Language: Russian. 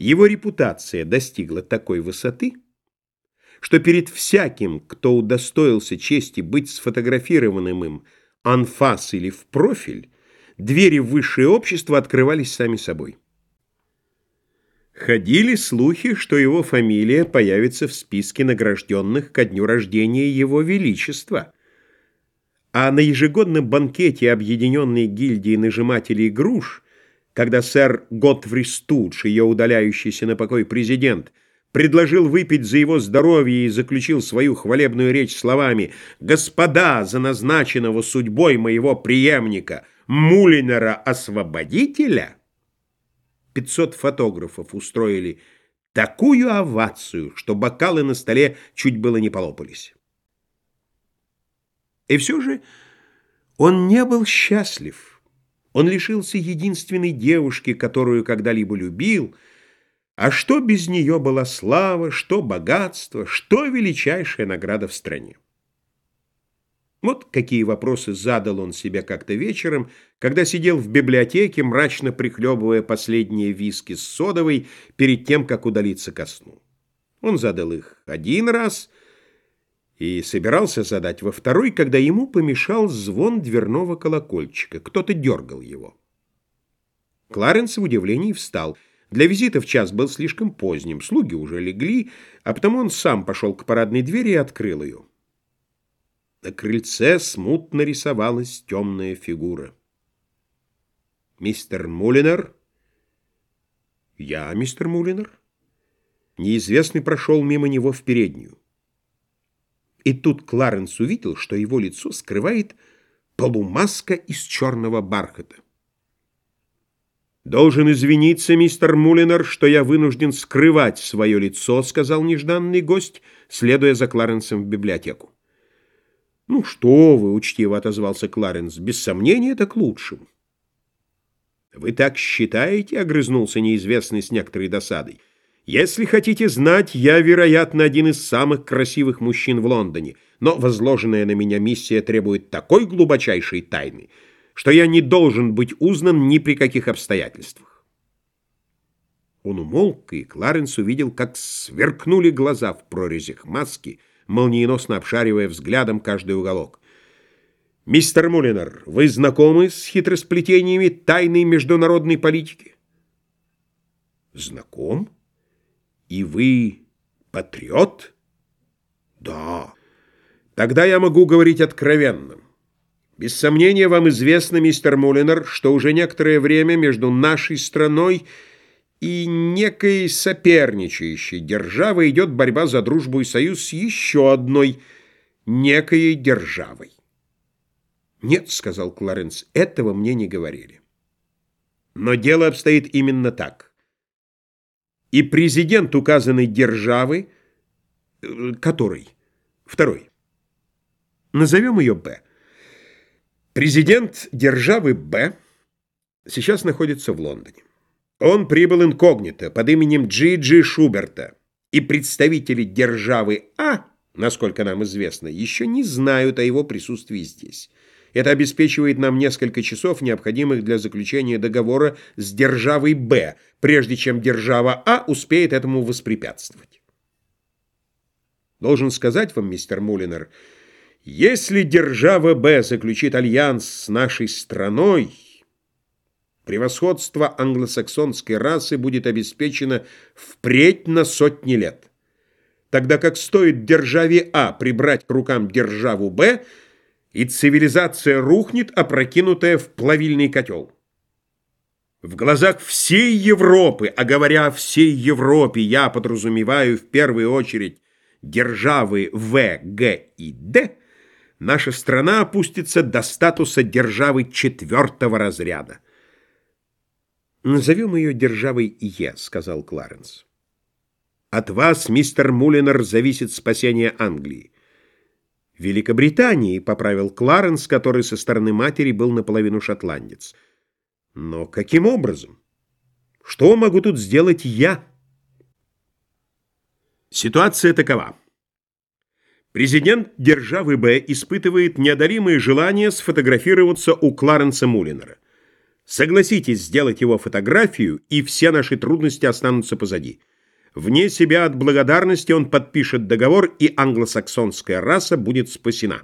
Его репутация достигла такой высоты, что перед всяким, кто удостоился чести быть сфотографированным им анфас или в профиль, двери в высшее общество открывались сами собой. Ходили слухи, что его фамилия появится в списке награжденных ко дню рождения Его Величества. А на ежегодном банкете Объединенной гильдии нажимателей груш, когда сэр Готфри Студж, ее удаляющийся на покой президент, предложил выпить за его здоровье и заключил свою хвалебную речь словами «Господа, за назначенного судьбой моего преемника, Мулинера-освободителя», 500 фотографов устроили такую овацию, что бокалы на столе чуть было не полопались. И все же он не был счастлив. Он лишился единственной девушки, которую когда-либо любил, а что без нее была слава, что богатство, что величайшая награда в стране. Вот какие вопросы задал он себе как-то вечером, когда сидел в библиотеке, мрачно прихлебывая последние виски с содовой перед тем, как удалиться ко сну. Он задал их один раз и собирался задать во второй, когда ему помешал звон дверного колокольчика. Кто-то дергал его. Кларенс в удивлении встал. Для визита в час был слишком поздним, слуги уже легли, а потому он сам пошел к парадной двери и открыл ее. На крыльце смутно рисовалась темная фигура. «Мистер Мулинер?» «Я, мистер Мулинер?» Неизвестный прошел мимо него в переднюю. И тут Кларенс увидел, что его лицо скрывает полумаска из черного бархата. «Должен извиниться, мистер Мулинер, что я вынужден скрывать свое лицо», — сказал нежданный гость, следуя за Кларенсом в библиотеку. «Ну что вы», — учтиво отозвался Кларенс, — «без сомнения, это к лучшему». «Вы так считаете?» — огрызнулся неизвестный с некоторой досадой. «Если хотите знать, я, вероятно, один из самых красивых мужчин в Лондоне, но возложенная на меня миссия требует такой глубочайшей тайны, что я не должен быть узнан ни при каких обстоятельствах». Он умолк, и Кларенс увидел, как сверкнули глаза в прорезях маски — молниеносно обшаривая взглядом каждый уголок. «Мистер Мулинер, вы знакомы с хитросплетениями тайной международной политики?» «Знаком? И вы патриот?» «Да. Тогда я могу говорить откровенно. Без сомнения, вам известно, мистер Мулинер, что уже некоторое время между нашей страной и некой соперничающей державой идет борьба за дружбу и союз с еще одной некой державой. «Нет», — сказал Кларенс, — «этого мне не говорили». Но дело обстоит именно так. И президент указанной державы, э, который? Второй. Назовем ее Б. Президент державы Б сейчас находится в Лондоне. Он прибыл инкогнито под именем Джиджи Шуберта, и представители державы А, насколько нам известно, еще не знают о его присутствии здесь. Это обеспечивает нам несколько часов, необходимых для заключения договора с державой Б, прежде чем держава А успеет этому воспрепятствовать. Должен сказать вам, мистер Мулинер, если держава Б заключит альянс с нашей страной, Превосходство англосаксонской расы будет обеспечено впредь на сотни лет. Тогда как стоит державе А прибрать к рукам державу Б, и цивилизация рухнет, опрокинутая в плавильный котел. В глазах всей Европы, а говоря о всей Европе, я подразумеваю в первую очередь державы В, Г и Д, наша страна опустится до статуса державы четвертого разряда. «Назовем ее державой Е», — сказал Кларенс. «От вас, мистер Мулинер, зависит спасение Англии». «Великобритании», — поправил Кларенс, который со стороны матери был наполовину шотландец. «Но каким образом? Что могу тут сделать я?» Ситуация такова. Президент державы Б испытывает неодолимое желание сфотографироваться у Кларенса Мулинера. Согласитесь сделать его фотографию, и все наши трудности останутся позади. Вне себя от благодарности он подпишет договор, и англосаксонская раса будет спасена.